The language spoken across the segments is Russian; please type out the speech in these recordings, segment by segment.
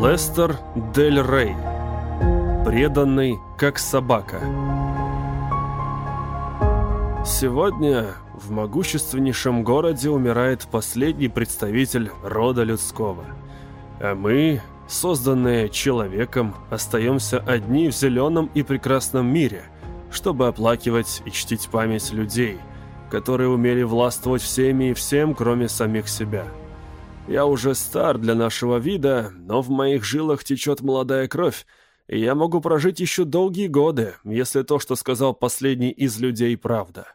Лестер Дель Рей. Преданный, как собака. Сегодня в могущественнейшем городе умирает последний представитель рода людского. А мы, созданные человеком, остаемся одни в зеленом и прекрасном мире, чтобы оплакивать и чтить память людей, которые умели властвовать всеми и всем, кроме самих себя. Я уже стар для нашего вида, но в моих жилах течет молодая кровь, и я могу прожить еще долгие годы, если то, что сказал последний из людей, правда.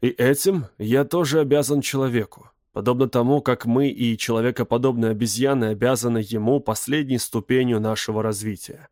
И этим я тоже обязан человеку, подобно тому, как мы и человекоподобные обезьяны обязаны ему последней ступенью нашего развития.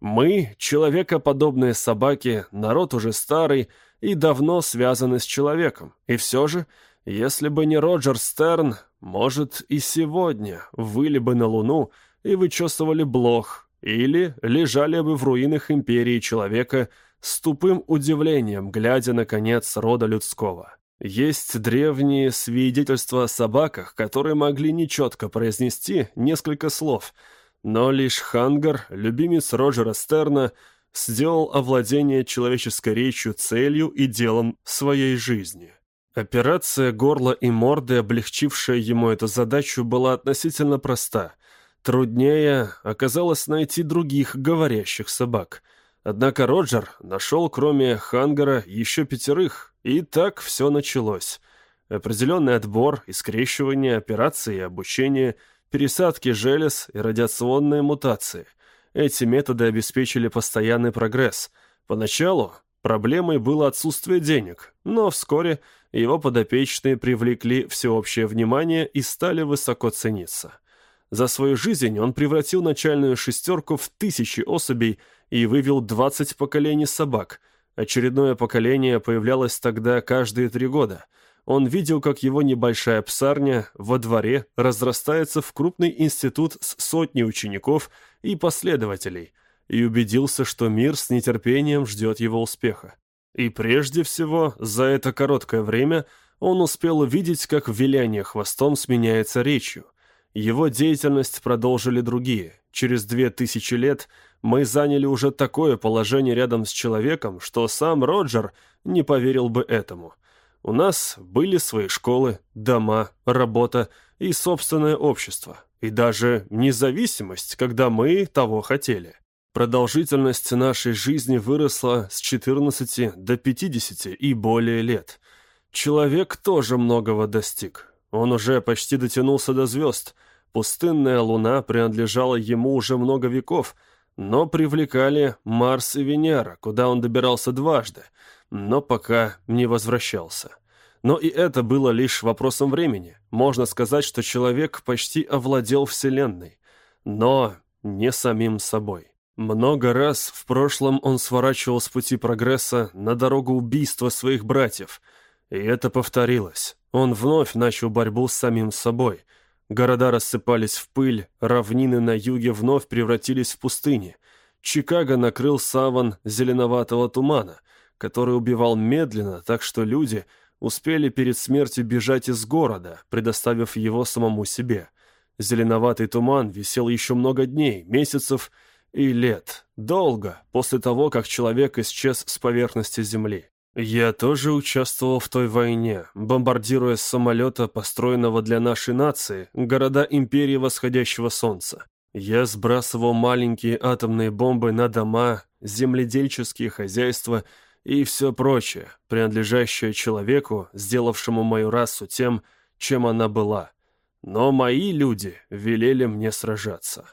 Мы, человекоподобные собаки, народ уже старый и давно связаны с человеком, и все же, если бы не Роджер Стерн, может, и сегодня выли бы на Луну и вычесывали блох, или лежали бы в руинах империи человека с тупым удивлением, глядя на конец рода людского. Есть древние свидетельства о собаках, которые могли нечетко произнести несколько слов, но лишь Хангар, любимец Роджера Стерна, сделал овладение человеческой речью целью и делом своей жизни. Операция горла и морды, облегчившая ему эту задачу, была относительно проста. Труднее оказалось найти других говорящих собак. Однако Роджер нашел, кроме Хангара, еще пятерых, и так все началось. Определенный отбор, искрещивание, операции и обучение, пересадки желез и радиационные мутации. Эти методы обеспечили постоянный прогресс. Поначалу Проблемой было отсутствие денег, но вскоре его подопечные привлекли всеобщее внимание и стали высоко цениться. За свою жизнь он превратил начальную шестерку в тысячи особей и вывел 20 поколений собак. Очередное поколение появлялось тогда каждые три года. Он видел, как его небольшая псарня во дворе разрастается в крупный институт с сотней учеников и последователей – и убедился, что мир с нетерпением ждет его успеха. И прежде всего, за это короткое время он успел увидеть, как виляние хвостом сменяется речью. Его деятельность продолжили другие. Через две тысячи лет мы заняли уже такое положение рядом с человеком, что сам Роджер не поверил бы этому. У нас были свои школы, дома, работа и собственное общество, и даже независимость, когда мы того хотели. Продолжительность нашей жизни выросла с 14 до 50 и более лет. Человек тоже многого достиг. Он уже почти дотянулся до звезд. Пустынная луна принадлежала ему уже много веков, но привлекали Марс и Венера, куда он добирался дважды, но пока не возвращался. Но и это было лишь вопросом времени. Можно сказать, что человек почти овладел Вселенной, но не самим собой. Много раз в прошлом он сворачивал с пути прогресса на дорогу убийства своих братьев, и это повторилось. Он вновь начал борьбу с самим собой. Города рассыпались в пыль, равнины на юге вновь превратились в пустыни. Чикаго накрыл саван зеленоватого тумана, который убивал медленно, так что люди успели перед смертью бежать из города, предоставив его самому себе. Зеленоватый туман висел еще много дней, месяцев и лет. Долго, после того, как человек исчез с поверхности Земли. Я тоже участвовал в той войне, бомбардируя с самолета, построенного для нашей нации, города Империи Восходящего Солнца. Я сбрасывал маленькие атомные бомбы на дома, земледельческие хозяйства и все прочее, принадлежащее человеку, сделавшему мою расу тем, чем она была. Но мои люди велели мне сражаться.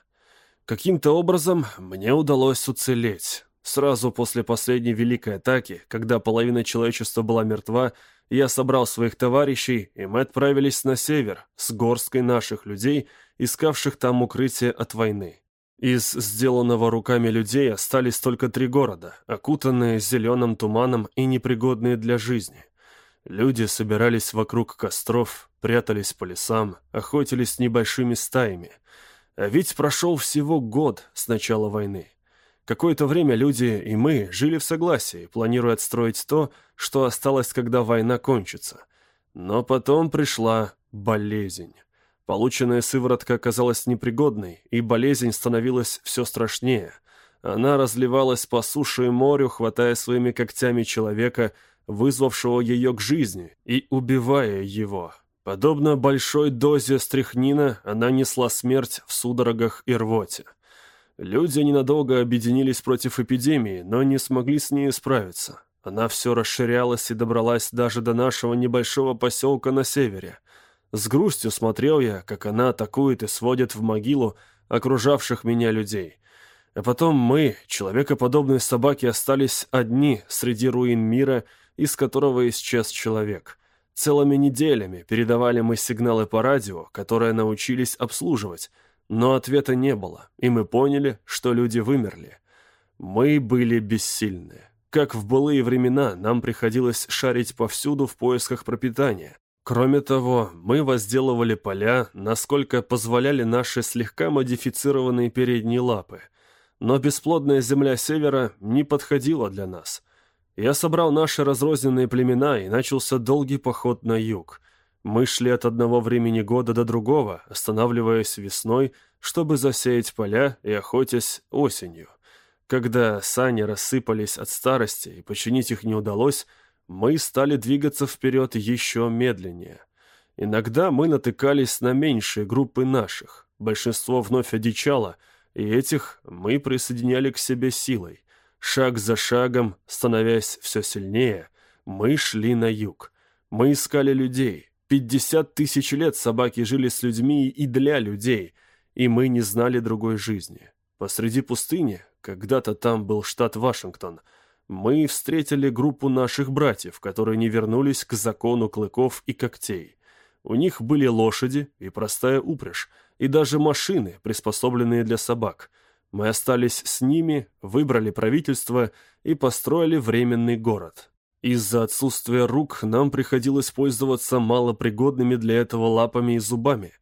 Каким-то образом мне удалось уцелеть. Сразу после последней великой атаки, когда половина человечества была мертва, я собрал своих товарищей, и мы отправились на север с горсткой наших людей, искавших там укрытие от войны. Из сделанного руками людей остались только три города, окутанные зеленым туманом и непригодные для жизни. Люди собирались вокруг костров, прятались по лесам, охотились небольшими стаями – а ведь прошел всего год с начала войны. Какое-то время люди и мы жили в согласии, планируя отстроить то, что осталось, когда война кончится. Но потом пришла болезнь. Полученная сыворотка оказалась непригодной, и болезнь становилась все страшнее. Она разливалась по суше и морю, хватая своими когтями человека, вызвавшего ее к жизни, и убивая его. Подобно большой дозе стряхнина, она несла смерть в судорогах и рвоте. Люди ненадолго объединились против эпидемии, но не смогли с ней справиться. Она все расширялась и добралась даже до нашего небольшого поселка на севере – с грустью смотрел я, как она атакует и сводит в могилу окружавших меня людей. А потом мы, человекоподобные собаки, остались одни среди руин мира, из которого исчез человек. Целыми неделями передавали мы сигналы по радио, которые научились обслуживать, но ответа не было, и мы поняли, что люди вымерли. Мы были бессильны. Как в былые времена, нам приходилось шарить повсюду в поисках пропитания. Кроме того, мы возделывали поля, насколько позволяли наши слегка модифицированные передние лапы. Но бесплодная земля севера не подходила для нас. Я собрал наши разрозненные племена, и начался долгий поход на юг. Мы шли от одного времени года до другого, останавливаясь весной, чтобы засеять поля и охотясь осенью. Когда сани рассыпались от старости и починить их не удалось, мы стали двигаться вперед еще медленнее. Иногда мы натыкались на меньшие группы наших. Большинство вновь одичало, и этих мы присоединяли к себе силой. Шаг за шагом, становясь все сильнее, мы шли на юг. Мы искали людей. Пятьдесят тысяч лет собаки жили с людьми и для людей, и мы не знали другой жизни. Посреди пустыни, когда-то там был штат Вашингтон – мы встретили группу наших братьев, которые не вернулись к закону клыков и когтей. У них были лошади и простая упряжь, и даже машины, приспособленные для собак. Мы остались с ними, выбрали правительство и построили временный город. Из-за отсутствия рук нам приходилось пользоваться малопригодными для этого лапами и зубами.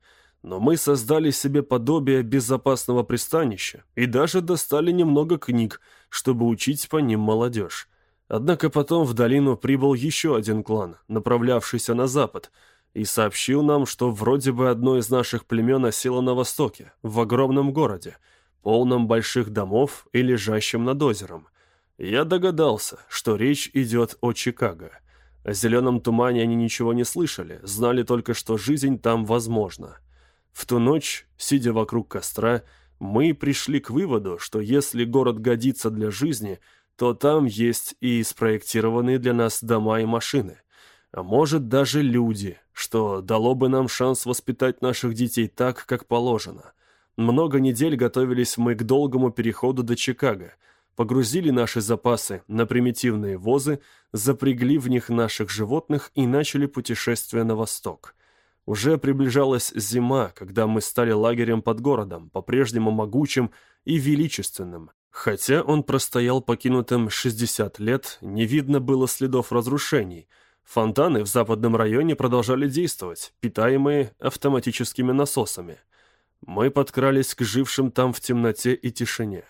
Но мы создали себе подобие безопасного пристанища и даже достали немного книг, чтобы учить по ним молодежь. Однако потом в долину прибыл еще один клан, направлявшийся на запад, и сообщил нам, что вроде бы одно из наших племен осело на востоке, в огромном городе, полном больших домов и лежащем над озером. Я догадался, что речь идет о Чикаго. О зеленом тумане они ничего не слышали, знали только, что жизнь там возможна. В ту ночь, сидя вокруг костра, мы пришли к выводу, что если город годится для жизни, то там есть и спроектированные для нас дома и машины. А может, даже люди, что дало бы нам шанс воспитать наших детей так, как положено. Много недель готовились мы к долгому переходу до Чикаго, погрузили наши запасы на примитивные возы, запрягли в них наших животных и начали путешествие на восток. Уже приближалась зима, когда мы стали лагерем под городом, по-прежнему могучим и величественным. Хотя он простоял покинутым 60 лет, не видно было следов разрушений. Фонтаны в западном районе продолжали действовать, питаемые автоматическими насосами. Мы подкрались к жившим там в темноте и тишине.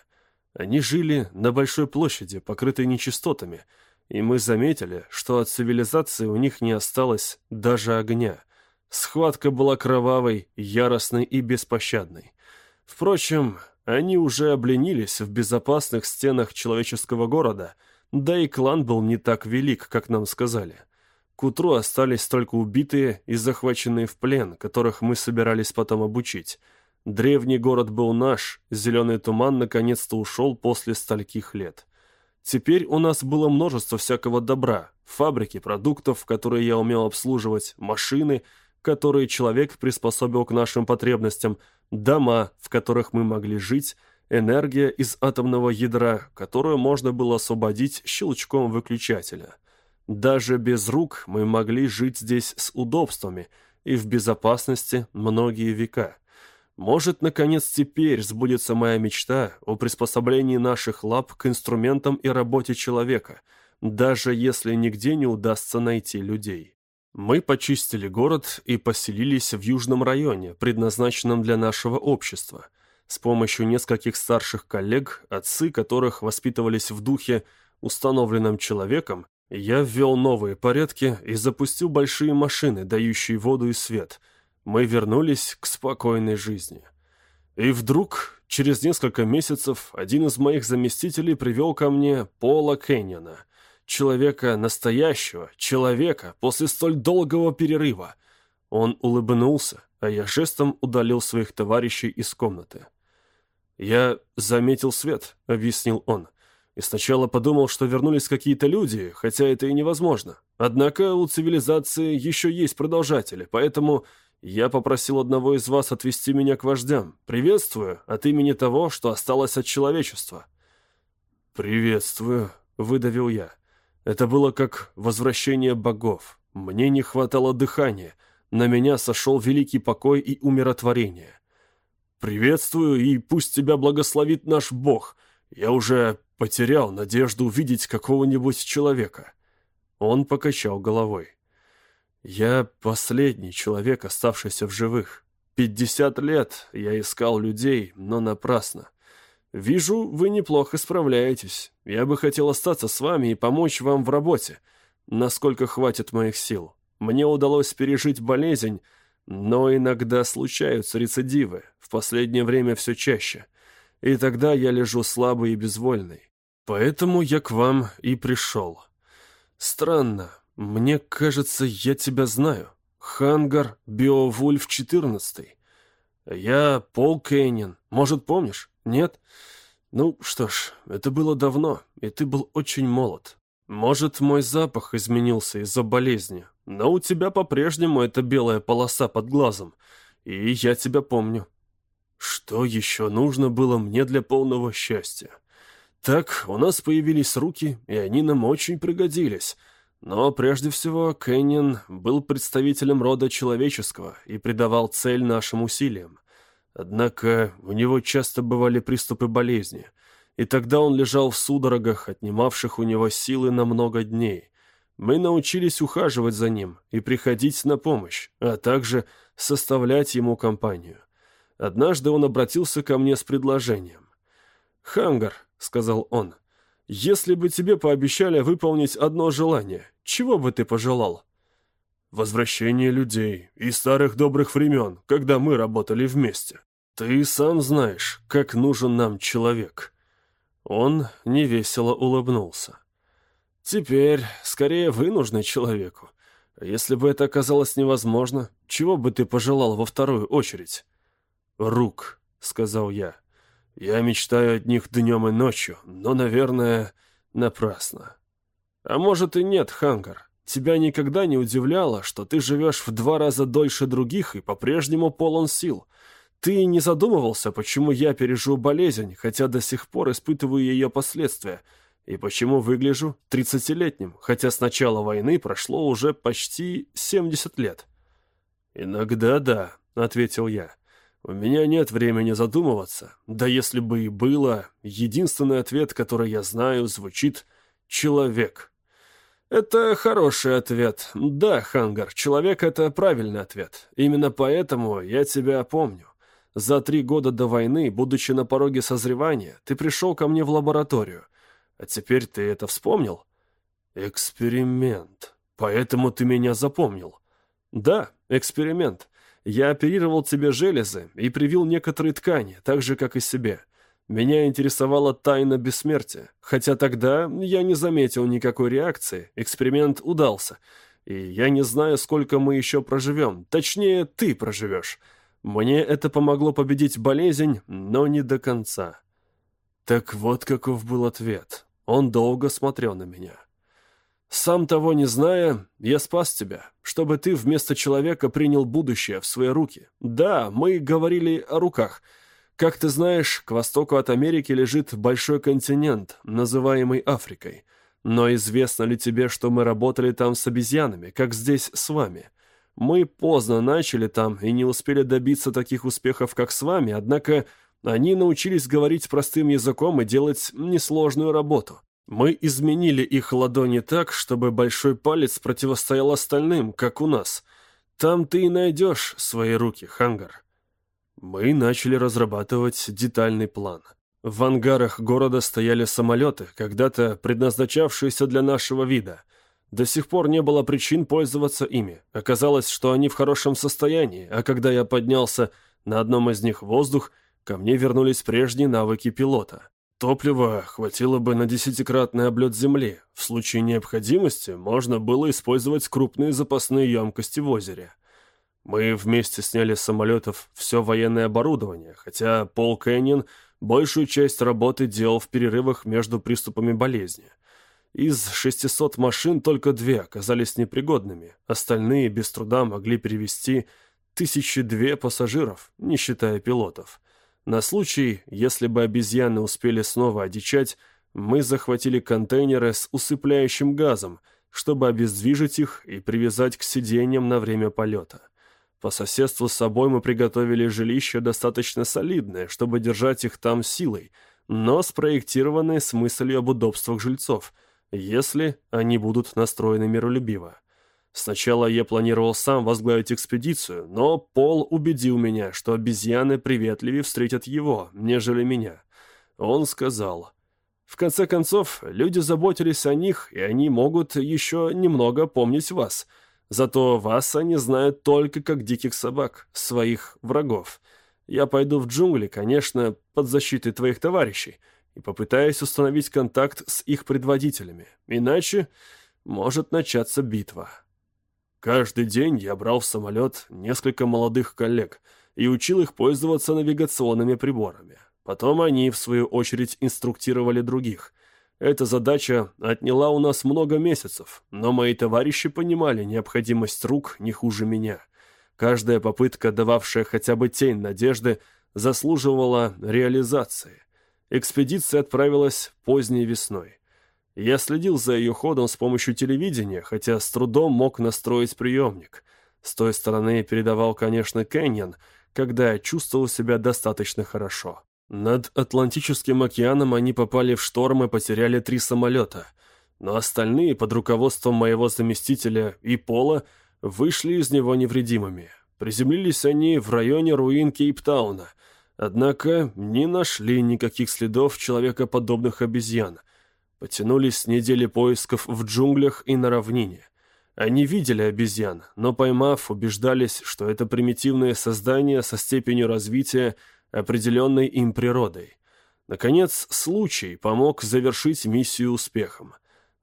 Они жили на большой площади, покрытой нечистотами, и мы заметили, что от цивилизации у них не осталось даже огня – Схватка была кровавой, яростной и беспощадной. Впрочем, они уже обленились в безопасных стенах человеческого города, да и клан был не так велик, как нам сказали. К утру остались только убитые и захваченные в плен, которых мы собирались потом обучить. Древний город был наш, зеленый туман наконец-то ушел после стольких лет. Теперь у нас было множество всякого добра, фабрики продуктов, которые я умел обслуживать, машины — которые человек приспособил к нашим потребностям, дома, в которых мы могли жить, энергия из атомного ядра, которую можно было освободить щелчком выключателя. Даже без рук мы могли жить здесь с удобствами и в безопасности многие века. Может, наконец, теперь сбудется моя мечта о приспособлении наших лап к инструментам и работе человека, даже если нигде не удастся найти людей. Мы почистили город и поселились в южном районе, предназначенном для нашего общества. С помощью нескольких старших коллег, отцы которых воспитывались в духе, установленном человеком, я ввел новые порядки и запустил большие машины, дающие воду и свет. Мы вернулись к спокойной жизни. И вдруг, через несколько месяцев, один из моих заместителей привел ко мне Пола Кэньона, человека настоящего, человека после столь долгого перерыва. Он улыбнулся, а я жестом удалил своих товарищей из комнаты. «Я заметил свет», — объяснил он, «и сначала подумал, что вернулись какие-то люди, хотя это и невозможно. Однако у цивилизации еще есть продолжатели, поэтому я попросил одного из вас отвести меня к вождям. Приветствую от имени того, что осталось от человечества». «Приветствую», — выдавил я. Это было как возвращение богов. Мне не хватало дыхания. На меня сошел великий покой и умиротворение. «Приветствую, и пусть тебя благословит наш Бог. Я уже потерял надежду увидеть какого-нибудь человека». Он покачал головой. «Я последний человек, оставшийся в живых. Пятьдесят лет я искал людей, но напрасно. Вижу, вы неплохо справляетесь. Я бы хотел остаться с вами и помочь вам в работе, насколько хватит моих сил. Мне удалось пережить болезнь, но иногда случаются рецидивы, в последнее время все чаще. И тогда я лежу слабый и безвольный. Поэтому я к вам и пришел. Странно, мне кажется, я тебя знаю. Хангар Биовульф 14. Я Пол Кейнин. Может, помнишь? Нет? Ну, что ж, это было давно, и ты был очень молод. Может, мой запах изменился из-за болезни, но у тебя по-прежнему эта белая полоса под глазом, и я тебя помню. Что еще нужно было мне для полного счастья? Так, у нас появились руки, и они нам очень пригодились. Но прежде всего, Кэннин был представителем рода человеческого и придавал цель нашим усилиям. Однако у него часто бывали приступы болезни, и тогда он лежал в судорогах, отнимавших у него силы на много дней. Мы научились ухаживать за ним и приходить на помощь, а также составлять ему компанию. Однажды он обратился ко мне с предложением. «Хангар», — сказал он, — «если бы тебе пообещали выполнить одно желание, чего бы ты пожелал?» «Возвращение людей и старых добрых времен, когда мы работали вместе. Ты сам знаешь, как нужен нам человек». Он невесело улыбнулся. Теперь, скорее, вы нужны человеку. Если бы это оказалось невозможно, чего бы ты пожелал во вторую очередь? Рук, сказал я. Я мечтаю от них днем и ночью, но, наверное, напрасно. А может и нет, Хангар. Тебя никогда не удивляло, что ты живешь в два раза дольше других и по-прежнему полон сил. Ты не задумывался, почему я пережил болезнь, хотя до сих пор испытываю ее последствия — и почему выгляжу тридцатилетним, хотя с начала войны прошло уже почти семьдесят лет? «Иногда да», — ответил я. «У меня нет времени задумываться. Да если бы и было, единственный ответ, который я знаю, звучит «человек». Это хороший ответ. Да, Хангар, человек — это правильный ответ. Именно поэтому я тебя помню. За три года до войны, будучи на пороге созревания, ты пришел ко мне в лабораторию — а теперь ты это вспомнил? Эксперимент. Поэтому ты меня запомнил. Да, эксперимент. Я оперировал тебе железы и привил некоторые ткани, так же, как и себе. Меня интересовала тайна бессмертия, хотя тогда я не заметил никакой реакции, эксперимент удался. И я не знаю, сколько мы еще проживем, точнее, ты проживешь. Мне это помогло победить болезнь, но не до конца. Так вот каков был ответ. Он долго смотрел на меня. «Сам того не зная, я спас тебя, чтобы ты вместо человека принял будущее в свои руки. Да, мы говорили о руках. Как ты знаешь, к востоку от Америки лежит большой континент, называемый Африкой. Но известно ли тебе, что мы работали там с обезьянами, как здесь с вами?» Мы поздно начали там и не успели добиться таких успехов, как с вами, однако они научились говорить простым языком и делать несложную работу. Мы изменили их ладони так, чтобы большой палец противостоял остальным, как у нас. Там ты и найдешь свои руки, Хангар. Мы начали разрабатывать детальный план. В ангарах города стояли самолеты, когда-то предназначавшиеся для нашего вида. До сих пор не было причин пользоваться ими. Оказалось, что они в хорошем состоянии, а когда я поднялся на одном из них в воздух, ко мне вернулись прежние навыки пилота. Топлива хватило бы на десятикратный облет Земли. В случае необходимости можно было использовать крупные запасные емкости в озере. Мы вместе сняли с самолетов все военное оборудование, хотя Пол Кэннин большую часть работы делал в перерывах между приступами болезни – из 600 машин только две оказались непригодными, остальные без труда могли перевести тысячи две пассажиров, не считая пилотов. На случай, если бы обезьяны успели снова одичать, мы захватили контейнеры с усыпляющим газом, чтобы обездвижить их и привязать к сиденьям на время полета. По соседству с собой мы приготовили жилище достаточно солидное, чтобы держать их там силой, но спроектированное с мыслью об удобствах жильцов – если они будут настроены миролюбиво. Сначала я планировал сам возглавить экспедицию, но Пол убедил меня, что обезьяны приветливее встретят его, нежели меня. Он сказал... В конце концов, люди заботились о них, и они могут еще немного помнить вас. Зато вас они знают только как диких собак, своих врагов. Я пойду в джунгли, конечно, под защитой твоих товарищей, и попытаюсь установить контакт с их предводителями. Иначе может начаться битва. Каждый день я брал в самолет несколько молодых коллег и учил их пользоваться навигационными приборами. Потом они, в свою очередь, инструктировали других. Эта задача отняла у нас много месяцев, но мои товарищи понимали необходимость рук не хуже меня. Каждая попытка, дававшая хотя бы тень надежды, заслуживала реализации. Экспедиция отправилась поздней весной. Я следил за ее ходом с помощью телевидения, хотя с трудом мог настроить приемник. С той стороны передавал, конечно, Кэньон, когда я чувствовал себя достаточно хорошо. Над Атлантическим океаном они попали в шторм и потеряли три самолета, но остальные, под руководством моего заместителя и Пола, вышли из него невредимыми. Приземлились они в районе руин Кейптауна – Однако не нашли никаких следов человекоподобных обезьян. Потянулись недели поисков в джунглях и на равнине. Они видели обезьян, но поймав, убеждались, что это примитивное создание со степенью развития, определенной им природой. Наконец, случай помог завершить миссию успехом.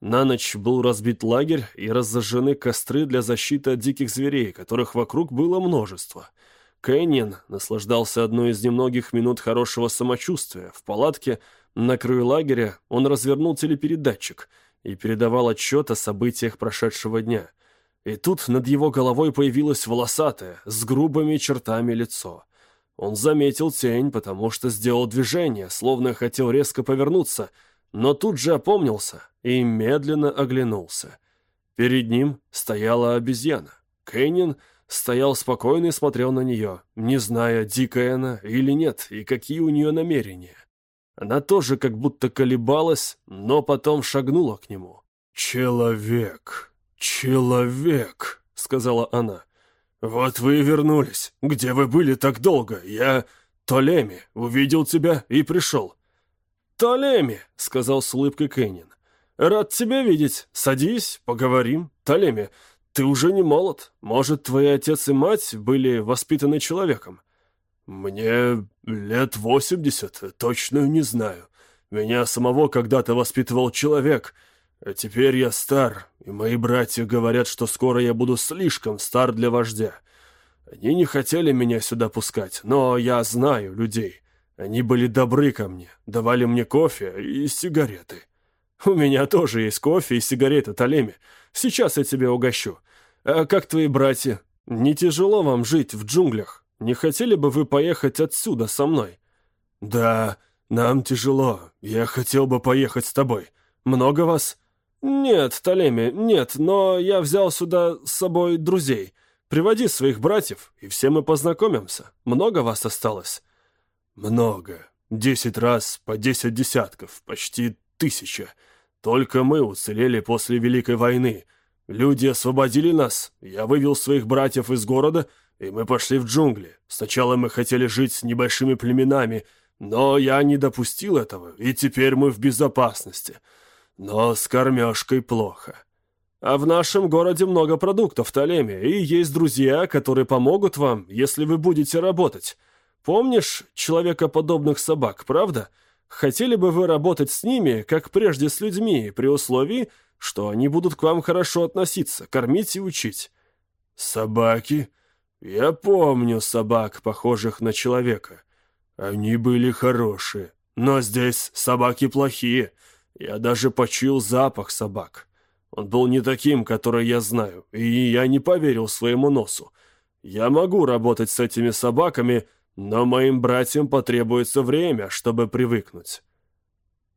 На ночь был разбит лагерь и разожжены костры для защиты от диких зверей, которых вокруг было множество – Кэньон наслаждался одной из немногих минут хорошего самочувствия. В палатке на краю лагеря он развернул телепередатчик и передавал отчет о событиях прошедшего дня. И тут над его головой появилось волосатое, с грубыми чертами лицо. Он заметил тень, потому что сделал движение, словно хотел резко повернуться, но тут же опомнился и медленно оглянулся. Перед ним стояла обезьяна. Кэньон — стоял спокойно и смотрел на нее, не зная, дикая она или нет, и какие у нее намерения. Она тоже как будто колебалась, но потом шагнула к нему. «Человек, человек», — сказала она. «Вот вы и вернулись. Где вы были так долго? Я, Толеми, увидел тебя и пришел». «Толеми», — сказал с улыбкой Кеннин. «Рад тебя видеть. Садись, поговорим. Толеми, ты уже не молод. Может, твои отец и мать были воспитаны человеком? Мне лет восемьдесят, точно не знаю. Меня самого когда-то воспитывал человек, а теперь я стар, и мои братья говорят, что скоро я буду слишком стар для вождя. Они не хотели меня сюда пускать, но я знаю людей. Они были добры ко мне, давали мне кофе и сигареты. У меня тоже есть кофе и сигареты, Талеми. Сейчас я тебе угощу. «А как твои братья? Не тяжело вам жить в джунглях? Не хотели бы вы поехать отсюда со мной?» «Да, нам тяжело. Я хотел бы поехать с тобой. Много вас?» «Нет, Талеми, нет, но я взял сюда с собой друзей. Приводи своих братьев, и все мы познакомимся. Много вас осталось?» «Много. Десять раз по десять десятков, почти тысяча. Только мы уцелели после Великой войны». Люди освободили нас, я вывел своих братьев из города, и мы пошли в джунгли. Сначала мы хотели жить с небольшими племенами, но я не допустил этого, и теперь мы в безопасности. Но с кормежкой плохо. А в нашем городе много продуктов, Талеме, и есть друзья, которые помогут вам, если вы будете работать. Помнишь человекоподобных собак, правда? Хотели бы вы работать с ними, как прежде с людьми, при условии, что они будут к вам хорошо относиться, кормить и учить?» «Собаки? Я помню собак, похожих на человека. Они были хорошие, но здесь собаки плохие. Я даже почуял запах собак. Он был не таким, который я знаю, и я не поверил своему носу. Я могу работать с этими собаками, но моим братьям потребуется время, чтобы привыкнуть.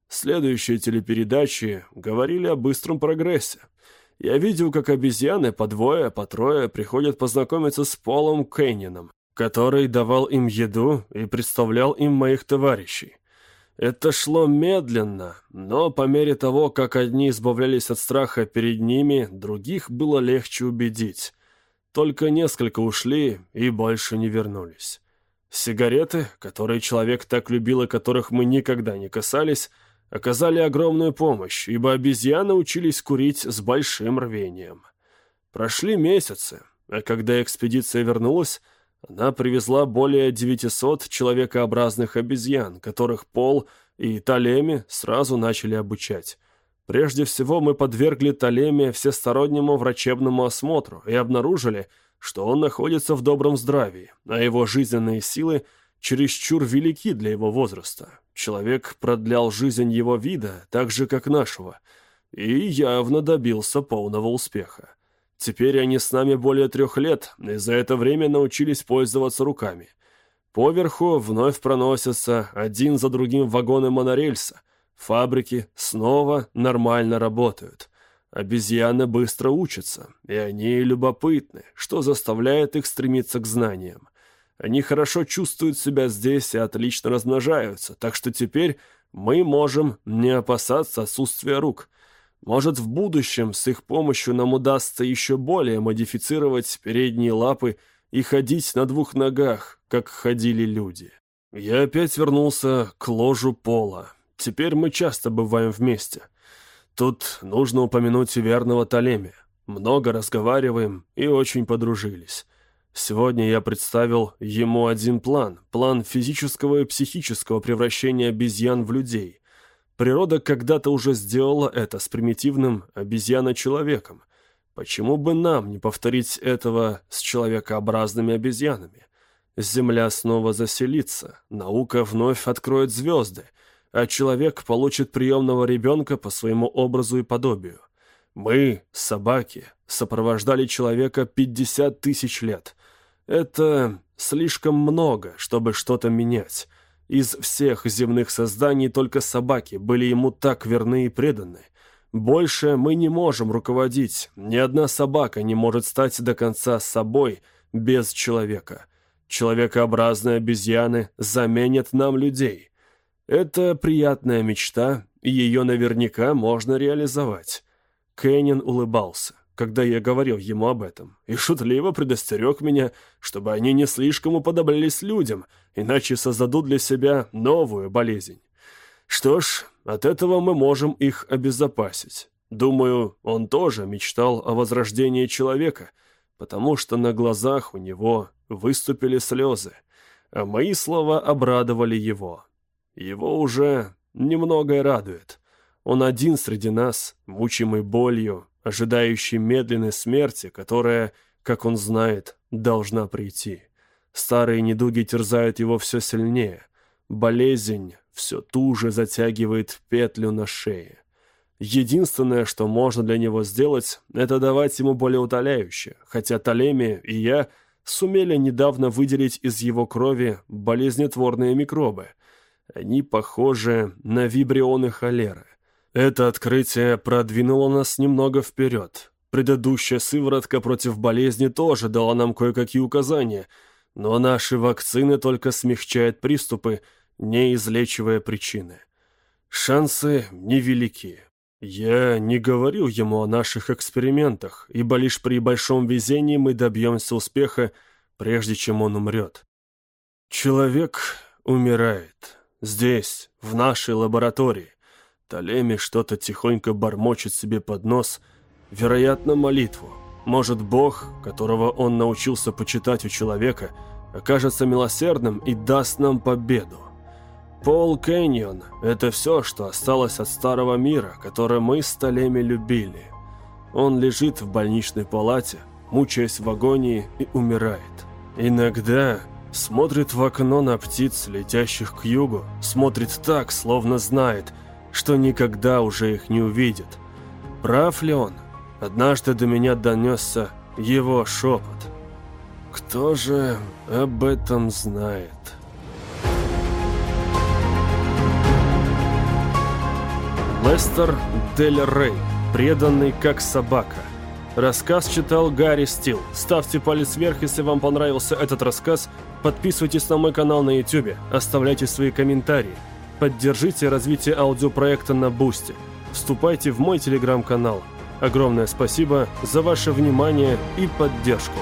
Следующие телепередачи говорили о быстром прогрессе. Я видел, как обезьяны по двое, по трое приходят познакомиться с Полом Кэннином, который давал им еду и представлял им моих товарищей. Это шло медленно, но по мере того, как одни избавлялись от страха перед ними, других было легче убедить. Только несколько ушли и больше не вернулись. Сигареты, которые человек так любил и которых мы никогда не касались, оказали огромную помощь, ибо обезьяны учились курить с большим рвением. Прошли месяцы, а когда экспедиция вернулась, она привезла более 900 человекообразных обезьян, которых Пол и Талеми сразу начали обучать. Прежде всего мы подвергли Талеме всестороннему врачебному осмотру и обнаружили, что он находится в добром здравии, а его жизненные силы чересчур велики для его возраста. Человек продлял жизнь его вида, так же, как нашего, и явно добился полного успеха. Теперь они с нами более трех лет, и за это время научились пользоваться руками. Поверху вновь проносятся один за другим вагоны монорельса. Фабрики снова нормально работают. Обезьяны быстро учатся, и они любопытны, что заставляет их стремиться к знаниям. Они хорошо чувствуют себя здесь и отлично размножаются, так что теперь мы можем не опасаться отсутствия рук. Может, в будущем с их помощью нам удастся еще более модифицировать передние лапы и ходить на двух ногах, как ходили люди. Я опять вернулся к ложу пола. Теперь мы часто бываем вместе — Тут нужно упомянуть верного Толемия. Много разговариваем и очень подружились. Сегодня я представил ему один план, план физического и психического превращения обезьян в людей. Природа когда-то уже сделала это с примитивным обезьяно-человеком. Почему бы нам не повторить этого с человекообразными обезьянами? Земля снова заселится, наука вновь откроет звезды — а человек получит приемного ребенка по своему образу и подобию. Мы, собаки, сопровождали человека 50 тысяч лет. Это слишком много, чтобы что-то менять. Из всех земных созданий только собаки были ему так верны и преданы. Больше мы не можем руководить. Ни одна собака не может стать до конца собой без человека. Человекообразные обезьяны заменят нам людей. Это приятная мечта, и ее наверняка можно реализовать. Кэнин улыбался, когда я говорил ему об этом, и шутливо предостерег меня, чтобы они не слишком уподоблялись людям, иначе создадут для себя новую болезнь. Что ж, от этого мы можем их обезопасить. Думаю, он тоже мечтал о возрождении человека, потому что на глазах у него выступили слезы, а мои слова обрадовали его. Его уже немногое радует. Он один среди нас, мучимый болью, ожидающий медленной смерти, которая, как он знает, должна прийти. Старые недуги терзают его все сильнее. Болезнь все туже затягивает петлю на шее. Единственное, что можно для него сделать, это давать ему болеутоляющее, хотя Толемия и я сумели недавно выделить из его крови болезнетворные микробы – они похожи на вибрионы холеры. Это открытие продвинуло нас немного вперед. Предыдущая сыворотка против болезни тоже дала нам кое-какие указания, но наши вакцины только смягчают приступы, не излечивая причины. Шансы невелики. Я не говорил ему о наших экспериментах, ибо лишь при большом везении мы добьемся успеха, прежде чем он умрет. Человек умирает. Здесь, в нашей лаборатории. Толеми что-то тихонько бормочет себе под нос, вероятно, молитву. Может, Бог, которого он научился почитать у человека, окажется милосердным и даст нам победу. Пол Кэньон – это все, что осталось от старого мира, который мы столеми любили. Он лежит в больничной палате, мучаясь в агонии и умирает. Иногда смотрит в окно на птиц, летящих к югу, смотрит так, словно знает, что никогда уже их не увидит. Прав ли он? Однажды до меня донесся его шепот. Кто же об этом знает? Лестер Дель Рей, преданный как собака. Рассказ читал Гарри Стил. Ставьте палец вверх, если вам понравился этот рассказ. Подписывайтесь на мой канал на YouTube, оставляйте свои комментарии. Поддержите развитие аудиопроекта на Boosty. Вступайте в мой телеграм-канал. Огромное спасибо за ваше внимание и поддержку.